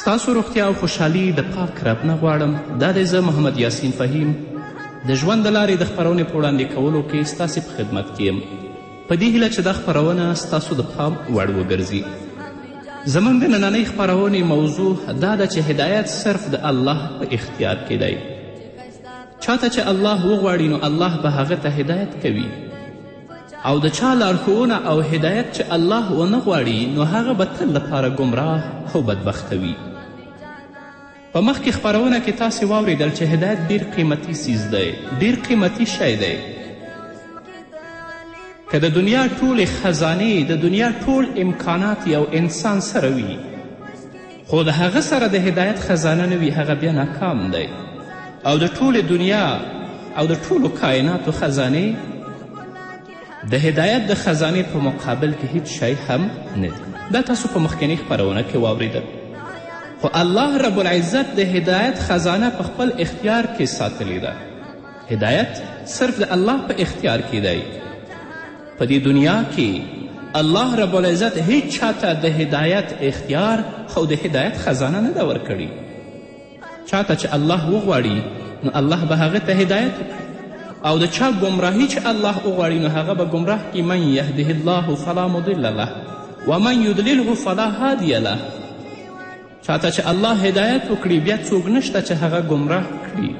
ستاسو روغتیا او خوشحالي د پاک رب نه غواړم دا دی زه محمد یاسین فهیم د ژوند د لارې د خپرونې په وړاندې کولو کې ستاسې په خدمت کې یم په دې هیله چې دا خپرونه ستاسو د پام وړ وګرځي زموږ د نننۍ خپرونې موضوع دا ده چې هدایت صرف د الله په اختیار کې دی چاته چې الله وغواړي نو الله به هغه ته هدایت کوي او د چا لارښوونه او هدایت چې الله ونه غواړي نو هغه به تل لپاره ګمراه او بدبخته وي په مخکې خپرونه کې تاسې واوریدل چې هدایت ډیر قیمتي سیز دی ډیر قیمتي شی دی که د دنیا ټولې خزانې د دنیا ټول امکانات یو انسان سره وي خو د هغه سره د هدایت خزانه نه وي هغه بیا ناکام دی او د ټولې دنیا او د ټولو کایناتو خزانې د هدایت د خزانې په مقابل کې هیڅ شی هم نه دی دا تاسو په مخکنۍ خپرونه کې واوریدل خو الله رب العزت د هدایت خزانه په خپل اختیار کې ساتلې ده هدایت صرف د الله په اختیار کې دی په دې دنیا کې الله رب العزت هیچ چاته د هدایت اختیار او د هدایت خزانه نه ده ورکړي چاته چې الله وغواړي نو الله به هغه ته هدایت او د چا ګمراهي چې الله وغواړي نو هغه به ګمراه کړي من یهده الله فلا مضل له ومن یدلله فلا هادی له چاته چې الله هدایت وکړي بیا څوک نشته چې هغه ګمراه کړي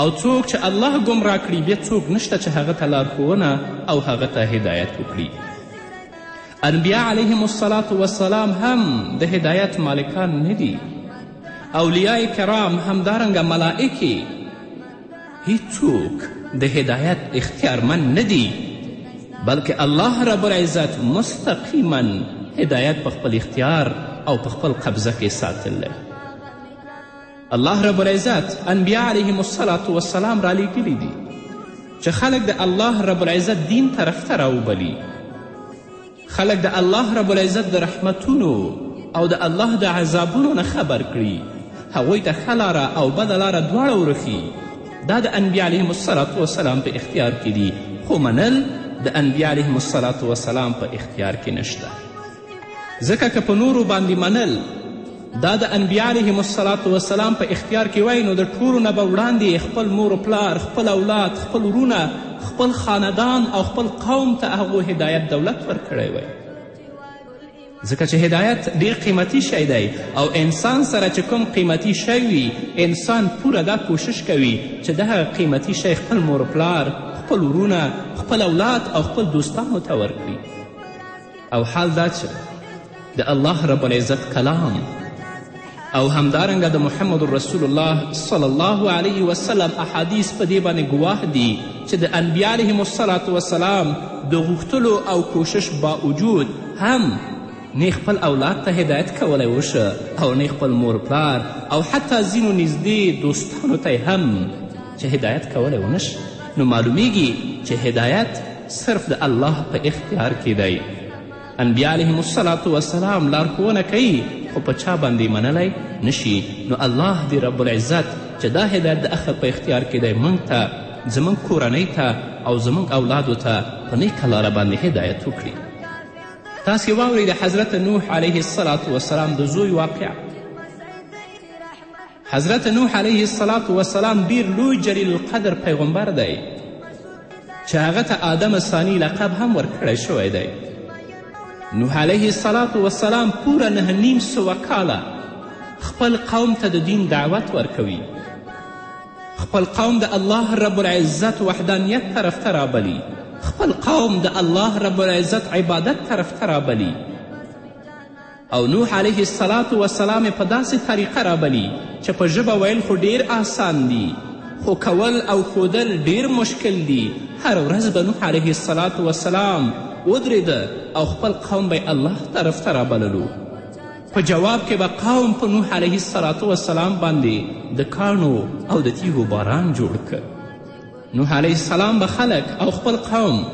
او څوک چې الله ګمراه کړي بیا څوک نشته چې هغه ته لارښوونه او هغه ته هدایت وکړي انبیا علیهم الصلاة والسلام هم د هدایت مالکان نه دي اولیاء کرام همدارنګه ملائکې هیڅوک د هدایت اختیارمن نه دي بلکې الله رب العزت مستقیما هدایت په خپل اختیار او په خپل قبضه کې ساتل دی الله رب العزت انبیا علیهم الصلاة والسلام رالیږلي دي چې خلک د الله رب العزت دین طرف ته راوبلي خلک د الله رب العزت د رحمتونو او د الله د عذابونو نه خبر کړي هغوی ته ښه لاره او بده لاره دواړه ورښي دا د انبیا علیهم الصلات وسلام په اختیار کې دي خو منل د انبیا علیهم الصلات وسلام په اختیار کې نشته ځکه که په نورو باندې منل دا د انبیا علیهم الصلاة والسلام په اختیار کې وای نو د ټولو نه به وړاندې یې خپل مور و پلار خپل اولاد خپل ورونه خپل خاندان او خپل قوم ته هغو هدایت دولت ورکړی وای ځکه چې هدایت ډیر قیمتي شی دی او انسان سره چې کوم قیمتي شی وي انسان پوره دا کوشش کوي چې دغه قیمتي شی خپل مور و پلار خپل ورونه خپل اولاد او خپل دوستانو ته ورکړي او حال دا چې د الله رب العزت کلام او همدارنګه د محمد رسول الله صلی الله علیه وسلم احادیث په دې باندې ګواه دي چې د انبیا علیهم الصلاة وسلام د غوښتلو او کوشش باوجود هم نه خپل اولاد ته هدایت کولی وشه او نه خپل مور پلار او حتی ځینو نږدې دوستانو ته هم چې هدایت کولی ونشه نو معلومیږي چې هدایت صرف د الله په اختیار کې دی انبیا علیهم الصلاة والسلام لارښوونه کوي خو په چا باندې منلی نشي نو الله دې رب العزت چې دا هدایت د اخر په اختیار کې دی موږ ته زموږ کورنۍ ته او زموږ اولادو ته په نیکه لاره باندې هدایت وکړي تاسې واورئ د حضرت نوح علیه السلام د زوی واقع حضرت نوح علیه الصلاة والسلام ډیر لوی جلیل القدر پیغمبر دی چې هغه ته آدم ثانی لقب هم ورکړی شوی دی نوح علیه الصلاة والسلام پوره نه نیم سوه کاله خپل قوم ته د دین دعوت ورکوي خپل قوم د الله رب العزت وحدانیت طرف ته رابلي خپل قوم د الله رب العزت عبادت طرف ته رابلي او نوح علیه السلام وسلام په داسې طریقه رابلی چې په ژبه ویل خو ډیر آسان دي خو کول او ښودل ډیر مشکل دي هر ورځ به نوح علیه السلام وسلام ودرېده او خپل قوم به الله طرف ته رابللو په جواب کې به قوم په نوح علیه السلام وسلام باندې د کاڼو او د تیږو باران جوړ که نوح علیه السلام به خلک او خپل قوم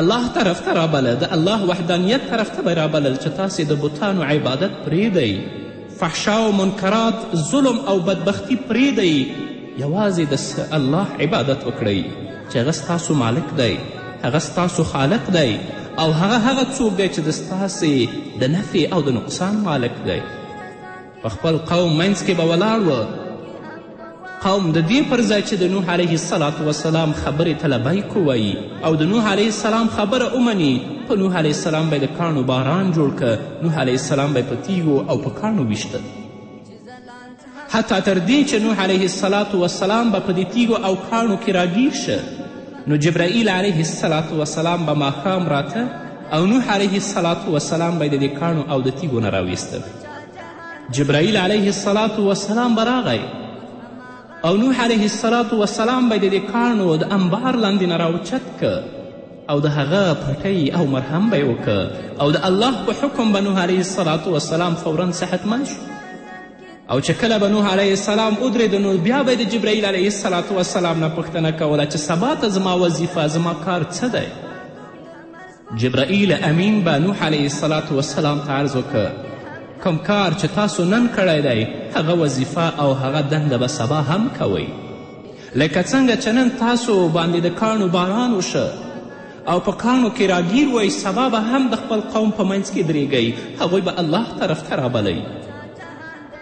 الله طرف ته رابله د الله وحدانیت طرف ته به رابلل چې تاسې د بتانو عبادت پرېږدئ فحشا او منکرات ظلم او بدبختی پرېږدئ یوازې د الله عبادت وکړئ چې هغه ستاسو مالک دی هغه ستاسو خالق دی او هغه هغه څوک دی چې د ستاسې د نفع او د نقصان مالک دی په خپل قوم منځ کې به ولاړ و قوم د دې پر ځای چې د نوح علیه السلام وسلام خبرې ته لبیک ووایي او د نوح علیه السلام خبره ومني په نوح علیه السلام به د کاڼو باران جوړ که نوح علیه السلام به په تیږو او په کاڼو ویشته حتی تر دې چې نوح علیه السلام وسلام به په دې تیږو او کاڼو کې راګیر شه نو جبرائیل علیه السلام وسلام به ماښام راته او نوح علیه السلام وسلام به یې د دې کاڼو او د تیږو نه راویسته جبرائیل علیه السلام وسلام به راغی او نوح علیه السلام وسلام به د دې کاڼو د انبار لاندې نه راوچت که او د هغه پټۍ او مرهم به یې وکه او د الله په حکم به نوح علیه السلام وسلام فورا صحتمند شو او چې کله به نوح علیه السلام ودرېد نو بیا به د جبرائیل علیه السلام وسلام نه پوښتنه کوله چې سبا ته زما وظیفه زما کار څه دی جبرائیل امین به نوح علیه السلام وسلام ته عرض وکړ کوم کار چې تاسو نن کړی دی هغه وظیفه او هغه دنده به سبا هم کوئ لکه څنګه چې نن تاسو باندې د کاڼو باران وشه او په کاڼو کې راګیر وای سبا به هم د خپل قوم په منځ کې درېږئ هغوی به الله طرف ته رابلئ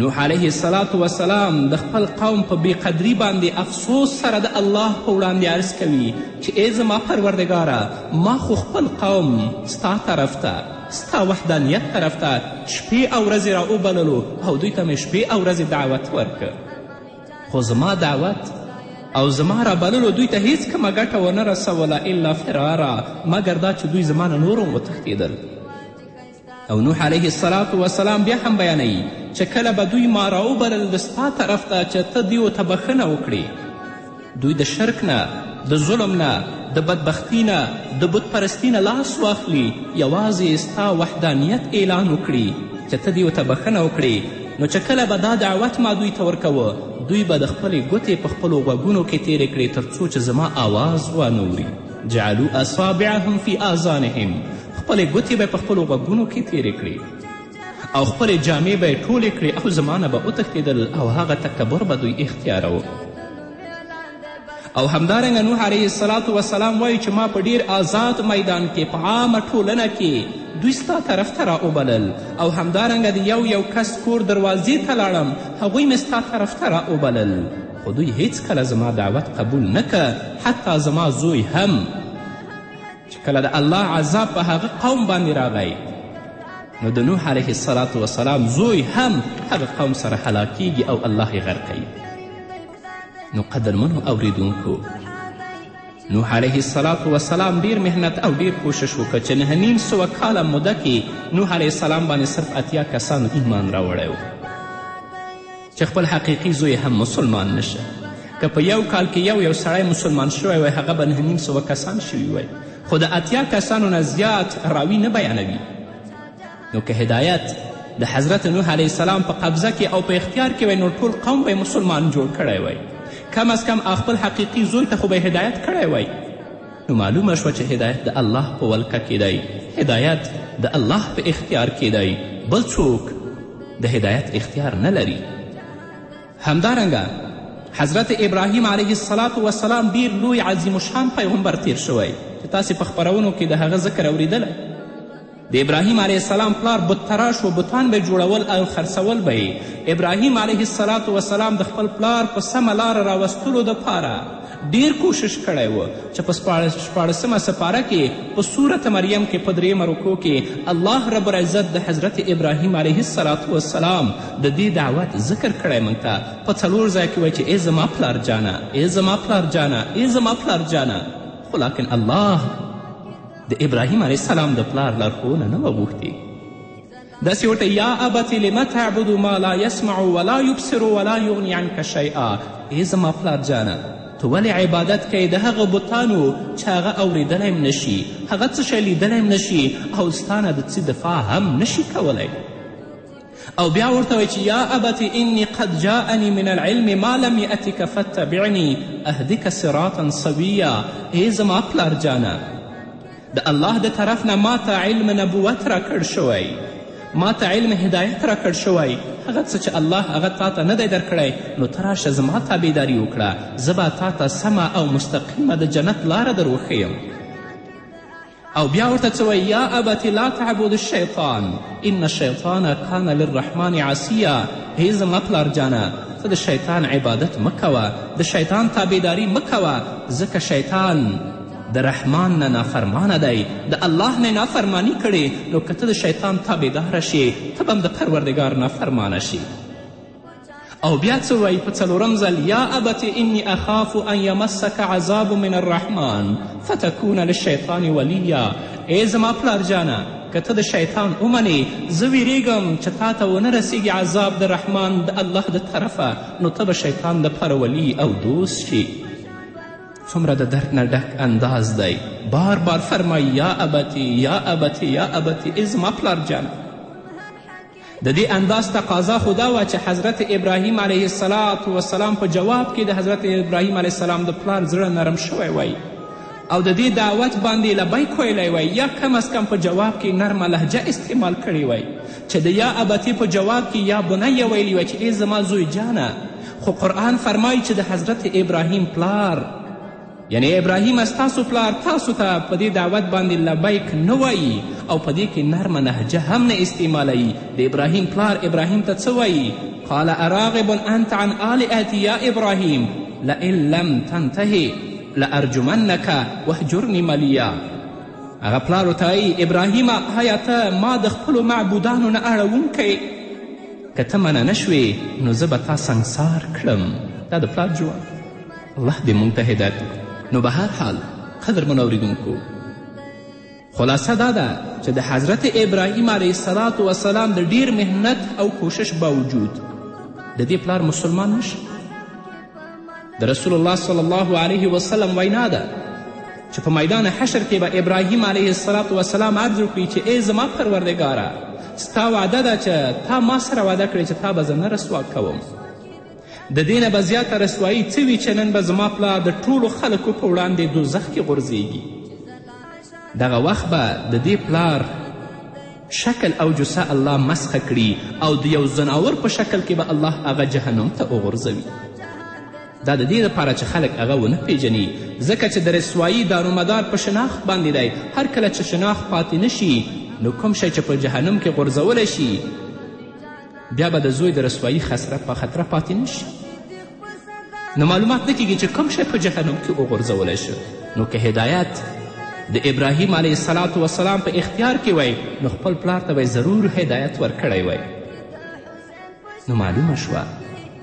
نوح علیه السلام وسلام د خپل قوم په بې قدري باندې افسوس سره د الله په وړاندې عرض کوي چې ای زما پروردګاره ما خو خپل قوم ستا طرف ته ستا وحدانیت طرف ته شپې او ورځې را وبللو او دوی ته مې شپې او ورځې دعوت ورکړ خو زما دعوت او زما را بللو دوی ته هیڅ کومه ګټه ونه رسوله الا فرارا مګر دا چې دوی زما نه نور هم وتښتېدل او نوح علیه السلام وسلام بیا هم بیانوي چې کله به دوی ما راوبلل د ستا طرف ته چې ته دیو ته بخښنه وکړې دوی د شرک نه د ظلم نه د بدبختی نه د بتپرستی نه لاس واخلي یوازې ستا وحدانیت اعلان وکړي چې ته دیو ته بښنه وکړي نو چې کله به دا دعوت ما دوی ته ورکوه دوی به د خپلې ګوتې په خپلو غوږونو کې تیرې کړې تر څو چې زما آواز وانوري جعلو اصابعهم فی آذانهم خپلې ګوتې به یې په خپلو غوږونو کې تېرې کړې او خپلې جامې به یې ټولې کړې او زما نه به وتښتېدل او هغه تکبر به دوی اختیاروه او همدارنګه نوح علیه السلام وسلام وایي چې ما په ډیر آزاد میدان کې په عامه ټولنه کې دوی ستا طرف ته راوبلل او همدارنګه د یو یو کس کور دروازې ته لاړم هغوی مې ستا طرف ته راوبلل خو دوی هیڅکله زما دعوت قبول نه که حتی زما زوی هم چې کله د الله عذاب په هغه قوم باندې راغی نو د نوح علیه السلام وسلام زوی هم هغه قوم سره هلاکیږي او الله یې غرقوي نو قدرمنو اوریدونکو نوح علیه السلام وسلام ډیر مهنت او ډیر کوشش وکړ چې نهه نیم سوه کاله موده کې نوح علیه السلام باندې صرف اتیا کسانو ایمان راوړی و چې خپل حقیقي زوی هم مسلمان نشه که په یو کال کې یو یو سړی مسلمان شوی وای هغه به نهه نیم سوه کسان شوي وای خو د اتیا کسانو نه زیات راوي نه بیانوي نو که هدایت د حضرت نوح علیه السلام په قبضه کې او په اختیار کې وای نو ټول قوم به مسلمان جوړ کړی وای کم از کم خپل حقیقي زوی ته خو به هدایت کړی وای نو معلومه شوه چې هدایت د الله په ولکه کې دی هدایت د الله په اختیار کې دی بل څوک د هدایت اختیار نه لري همدارنګه حضرت ابراهیم علیه السلام وسلام ډیر لوی عظیم شان پیغمبر تیر شوی چې تاسې په خپرونو کې د هغه ذکر اوریدلی د ابراهیم علیه السلام پلار بت تراش و بتان به جوړول او خرڅول به یې ابراهیم علیه السلام وسلام د خپل پلار په سمه لاره راوستلو دپاره ډیر کوشش کړی و چې په شپاړسمه سپاره کې په صورت مریم کې په درېیمه رکو کې الله رب العزت د حضرت ابراهیم علیه السلام وسلام د دې دعوت ذکر کړی موږ ته په څلور ځای کې وایي چې ای زما پلار جانه ای زما پلار جانه ای زما پلار جانه خو لاکن الله د ابراهیم علیه السلام د پلار لارښوونه نه وه غوښتې داسې ورته یا ابت لم تعبد ما لا یسمع ولا یبصر ولا یغنی عنک شیئا ای زما پلار جانه ته ولې عبادت کوې د هغه بتانو چې هغه اورېدلی هم نشي هغه څه شی لیدلی هم نشي او ستانه د څه دفاع هم نشي کولی او بیا ورته وایي چې یا ابت انی قد جاءنی من العلم ما لم یأتک فاتبعنی اهدک صراطا سویا ای زما پلار جانه د الله د طرف نه ما ته علم نبوت راکړ شوی ما ته علم هدایت راکړ شوی هغه څه چې الله هغه تا ته نه دی درکړی نو ته راشه زما تابعداري وکړه زه به تا ته سمه او مستقیمه د جنت لاره در وښیم او بیا ورته څه وایي یا ابت لا تعبد الشیطان ان الشیطان کان للرحمن عصیا هی زما پلار جانه ته د شیطان عبادت مه کوه د شیطان تابعداري مه کوه ځکه شیطان د رحمان نه نافرمانه دی د الله نه نافرمانی کړې نو که ته د شیطان تابعداره شې ته به هم د پروردګار نافرمانه شې او بیا څه وایي په څلورم ځل یا ابت انی اخاف ان یمسک عذاب من الرحمن فتکون للشیطان ولیا ای زما پلار جانه که ته د شیطان ومنې زه ویریږم چې تا ته ونه رسیږي عذاب د رحمان د الله د طرفه نو ته به شیطان دپاره ولی او دوست شي څومره د درد نه ډک انداز دی بار بار فرمایي یا ابتی یا ابتی یا ابتی ای زما پلار جانه د دې انداز تقاضا خو دا وه چې حضرت ابراهیم علیه السلام په جواب کې د حضرت ابراهیم علیه السلام د پلار زړه نرم شوی وای او د دې دعوت باندې لبیک ویلی وای یا کم از کم په جواب کې نرمه لهجه استعمال کړې وای چې د یا ابتې په جواب کې یا بنیه ویلی وای چې ای زما زوی جانه خو قرآن فرمایي چې د حضرت ابراهیم پلار یعنې ابراهیم ستاسو پلار تاسو ته په دې دعوت باندې لبیک نه وایي او په دې کې نرمه نهجه هم نه استعمالوي د ابراهیم پلار ابراهیم ته څه وایي قال اراغب انت عن آلئتي یا ابراهیم لئن لم تنتهې لارجمنک وهجرني ملیا هغه پلار ورته وایي ابراهیمه آیا ته ما د خپلو معبودانو نه اړوونکی که ته منع نه شوې نو زه به تا سنګسار کړم دا د پلار جواب الله دې مونږ ته هدایت وکړي نو به هر حال قدرمن اوریدونکو خلاصه دا ده چې د حضرت ابراهیم علیه السلام وسلام د ډیر مهنت او کوشش باوجود د دې پلار مسلمان نشي د رسول الله صلی الله علیه وسلم وینا ده چې په میدان حشر کې به ابراهیم علیه السلام وسلام عرض وکړي چې ای زما پروردګاره ستا وعده ده چې تا ما سره وعده کړې چې تا به زه نه رسوا کوم د دې نه به زیاته رسوایي څه وي چې نن به زما پلا د ټولو خلکو په وړاندې دوزخ کې غورځېږي دغه وخت به د دې پلار شکل او جسه الله مسخه کړي او د یو ځناور په شکل کې به الله هغه جهنم ته وغورځوي دا د دې لپاره چې خلک هغه ونه پیژني ځکه چې د رسوایی دارومدار په شناخت باندې دی هر کله چې شناخت پاتې نشي نو کوم شی چې په جهنم کې غورځولی شي بیا به د زوی د رسوایی خسرت په خطره پاتې نشي نو معلومات نه کیږي چې کوم شی په جهنم کې وغورځولی شي نو که هدایت د ابراهیم علیه السلام وسلام په اختیار کې وای نو خپل پلار ته به ضرور هدایت ورکړی وای نو معلومه شوه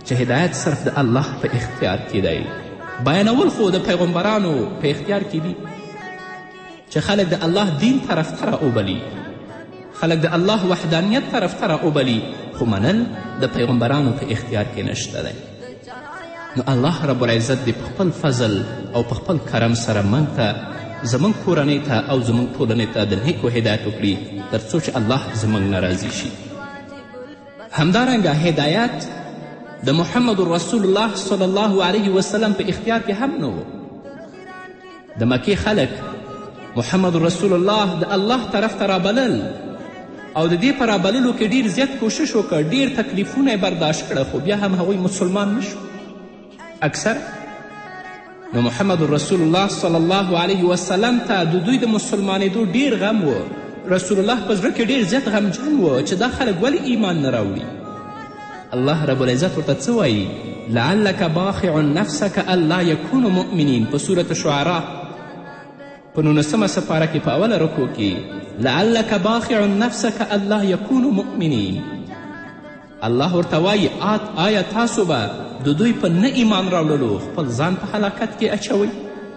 چې هدایت صرف د الله په اختیار کې دی بیانول خو د پیغمبرانو په اختیار کې دي چې خلک د الله دین طرف ته راوبلي خلک د الله وحدانیت طرف ته راوبلي خو منل د پیغمبرانو په اختیار کې نشته دی نو الله رب العزت دې په خپل فضل او په خپل کرم سره موږ ته زموږ کورنۍ ته او زموږ ټولنې ته د نیکو هدایت وکړي تر څو چې الله زموږ نه راضي شي همدارنګه هدایت د محمد رسول الله صلی الله علیه وسلم په اختیار کې هم نه و د مکې خلک محمد رسول الله د الله طرف ته رابلل او د دې په رابللو کې ډیر زیات کوشش وکړ ډیر تکلیفونه یې برداشت کړه خو بیا هم هغوی مسلمان نشو اکثر نو محمد رسول الله صلی الله علیه وسلم ته د دوی د مسلمانېدو ډیر غم و رسول الله په زړه کې ډیر زیات غمجن و چې دا خلک ولې ایمان نه راوړي الله رب العزت ورته څه وایي لعلک باخع نفسک الا یکونو مؤمنین په صورت شعرا په نولسمه سپاره کې په اوله رکو کې لعلک باخع نفسک الا یکونو مؤمنین الله ورته وایي آیا تاسو به د دوی په نه ایمان راوړلو خپل ځان په هلاکت کې اچوئ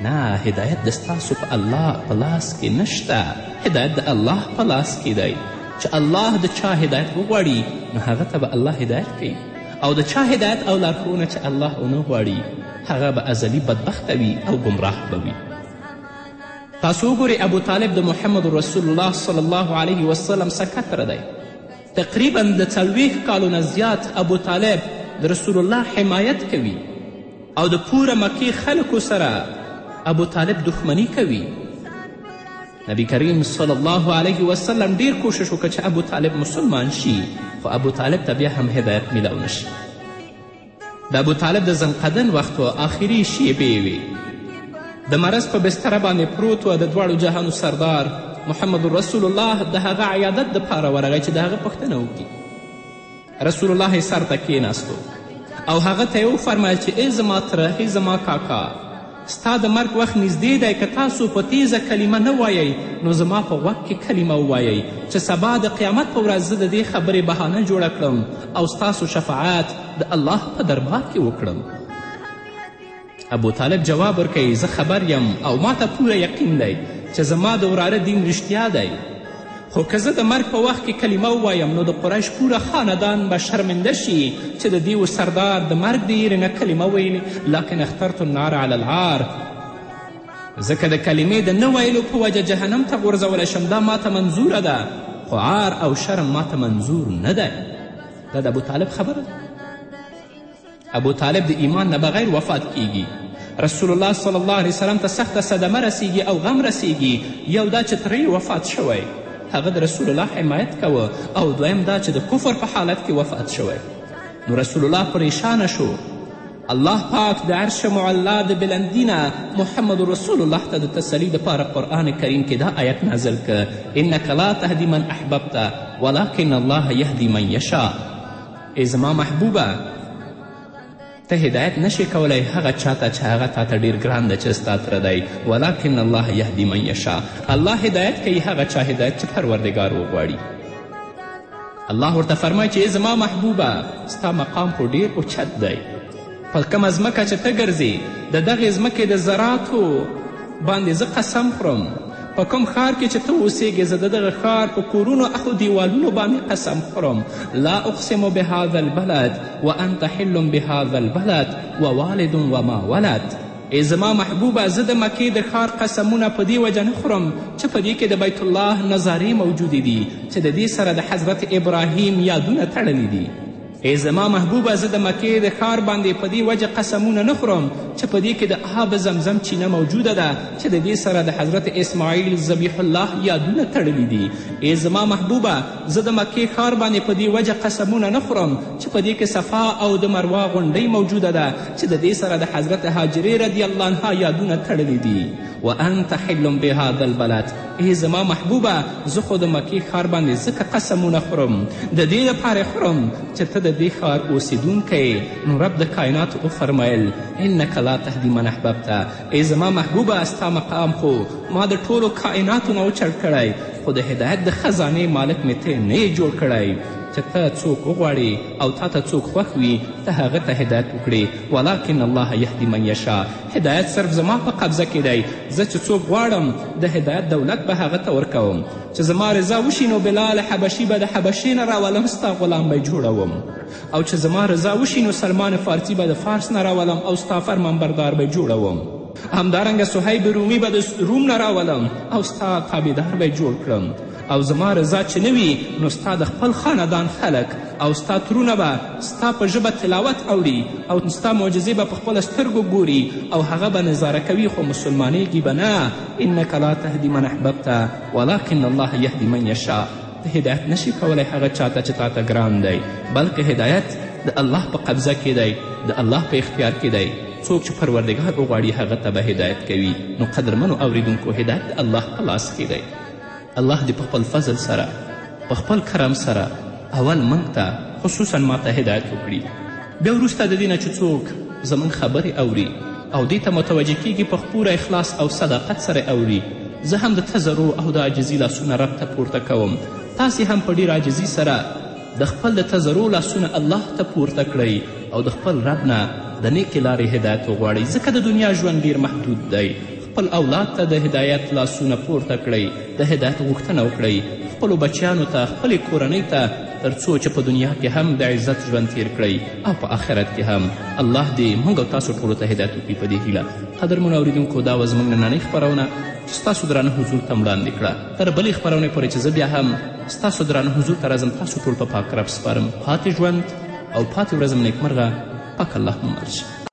نه هدایت د ستاسو په الله په لاس کې نشته هدایت د الله په لاس کې دی چې الله د چا هدایت وغواړي نو هغه ته به الله هدایت کوي او د چا هدایت او لارښوونه چې الله ونه غواړي هغه به ازلي بدبخته وي او ګمراه به وي تاسو وګورئ ابو طالب د محمد رسول الله صلی الله علیه وسلم سکتره دی تقریبا د څلوېښت کالو نه زیات ابو طالب د رسول الله حمایت کوي او د پوره مکې خلکو سره ابو طالب دښمني کوي نبی کریم صلی الله علیه وسلم ډیر کوشش وکړ چې ابو طالب مسلمان شي خو ابو طالب ته بیا هم هدایت میلاو نه شي د ابو طالب د زنقدن وخت و آخري شیبې وې د مرض په بستره باندې پروت و د دواړو جهانو سردار محمد رسول الله د هغه عیادت دپاره ورغی چې د هغه پوښتنه وکړي رسول الله سر ته کیناستو او هغه ته یې وفرمایل چې ای زما تره ای زما کاکا ستا د مرګ وخت نږدې دی که تاسو په تیزه کلمه نه وایئ نو زما په غوږ کې کلمه ووایئ چې سبا د قیامت په ورځ زه د دې خبرې بهانه جوړه کړم او ستاسو شفاعت د الله په دربار کې وکړم ابو طالب جواب ورکوي زه خبر یم او ما ته پوره یقین دی چې زما د وراره دین رښتیا دی خو که زه د مرګ په وخت کې کلمه ووایم نو د قریش پوره خاندان به شرمنده شي چې د دیو سردار د مرګ د یېرې نه کلمه ویلې لکن اخترت النار علی العار ځکه د کلمې د نه ویلو په وجه جهنم ته غورځولی شم دا ماته منظوره ده خو عار او شرم ماته منظور نه دی دا د ابوطالب خبره ده ابو طالب د ایمان نه بغیر وفات کیږي رسول الله صلی الله علیه وسلم ته سخته صدمه رسیږي او غم رسیږي یو دا چې ترې وفات شوی هغه د رسول الله حمایت کوه او دویم دا چې د کفر په حالت کې وفات شوی نو رسول الله پریشانه شو الله پاک د عرش معلا د بلندینه محمد رسول الله ته د تسلی دپاره قرآن کریم کې دا آیت نازل که انک لا تهدی من احببته ولکن الله یهدی من یشا ای زما محبوبه ته هدایت نشې کولی هغه چا ته چې هغه تا ته ډېر ګران ده چې ستا تره دی ولکن الله یهدي من یشا الله هدایت کوي هغه چا هدایت چې پروردګار وغواړي الله ورته فرمایي چې زما محبوبه ستا مقام خو ډېر اوچت دی په کومه ځمکه چې ته ګرځې د دغې ځمکې د زراتو باندې زه قسم خورم په کوم ښار کې چې ته اوسېږې زه د دغه ښار په کورونو او دیوالونو باندې قسم خورم لا اقسم بهذا البلد وانت حل بهذا البلد ووالد وما ولد ای زما محبوبه زه د مکې د ښار قسمونه په دې وجه نه خورم چې په دې کې د بیت الله نظارې موجودې دي چې د دې سره د حضرت ابراهیم یادونه تړلي دي ای زما محبوبه زه د مکې د ښار باندې په دې وجه قسمونه نه خورم چې په دې کې د آب زمزم چینه موجوده ده چې د دې سره د حضرت اسماعیل ذبیح الله یادونه تړلي دي ای زما محبوبه زه د مکې ښار باندې په دې وجه قسمونه نه خورم چې په دې کې صفا او د مروا غونډۍ موجوده ده چې د دې سره د حضرت هاجرې رضی الله عنها یادونه تړلي دي وانت حل بهذا البلد ای زما محبوبه زه خو د مکې ښار باندې ځکه قسمونه خورم د دې لپاره خورم چې ته د دې ښار اوسېدونکی نو رب د کایناتو وفرمایل انک لا تهدي من احببته ای زما محبوبه ستا مقام خو ما د ټولو کایناتو نه وچړ کړی خو د هدایت د خزانې مالک مې ته نه یې جوړ کړی چې ته څوک وغواړې او تا ته څوک خوښ وي ته هغه ته هدایت وکړې ولکن الله یهدي من یشا هدایت صرف زما په قبضه کې دی زه چې څوک غواړم د هدایت دولت به هغه ته ورکوم چې زما رضا وشي نو بلال حبشي به د حبشې نه راولم ستا غلام به جوړوم او چې زما رضا وشي نو سلمان فارسي به د فارس نه راولم او ستا فرمانبردار به جوړوم همدارنګه صهیب رومي به د روم نه راولم او ستا تابعدار به جوړ کړم او زما رضا چې نه وي نو ستا د خپل خاندان خلک او ستا ترونه به ستا په ژبه تلاوت اوړي او ستا معجزې به په خپله سترګو ګوري او هغه به نظاره کوي خو مسلمانېږي به نه انک لا تهدي من احببته ولکن الله یهدي من یشاء ته هدایت نشي کولی هغه چاته چې تاته ګران دی بلکې هدایت د الله په قبضه کې دی د الله په اختیار کې دی څوک چې پروردګار وغواړي هغه ته به هدایت کوي نو قدرمنو اوریدونکو هدایت د الله په لاس کې دی الله دې په خپل فضل سره په خپل کرم سره اول موږ ته خصوصا ما ته هدایت وکړي بیا وروسته د دې نه چې څوک زموږ خبرې اوري او دې ته متوجه کیږي په پوره اخلاص او صداقت سره اوري زه هم د تزرو او د عاجزي لاسونه رب ته پورته کوم تاسې هم په ډیر عاجزي سره د خپل د تزرو لاسونه الله ته پورته کړئ او د خپل رب نه د نیکې لارې هدایت وغواړئ ځکه د دنیا ژوند ډیر محدود دی خپل اولاد ته د هدایت لاسونه پورته کړئ د هدایت غوښتنه وکړئ خپلو بچیانو ته خپلې کورنۍ ته تر څو چې په دنیا کې هم د عزت ژوند تیر کړئ او په آخرت کې هم الله دې موږ او تاسو ټولو ته هدایت وکړي په دې هیله قدرمنو اورېدونکو دا وه زموږ نننۍ خپرونه چې ستاسو درانه حضور ته وړاندې کړه تر بلې خپرونې پورې چې زه بیا هم ستاسو درانه حضور ته راځم تاسو ټول په پاک رب سپارم پاتې ژوند او پاتې ورځم نیکمرغه پاک الله مو مل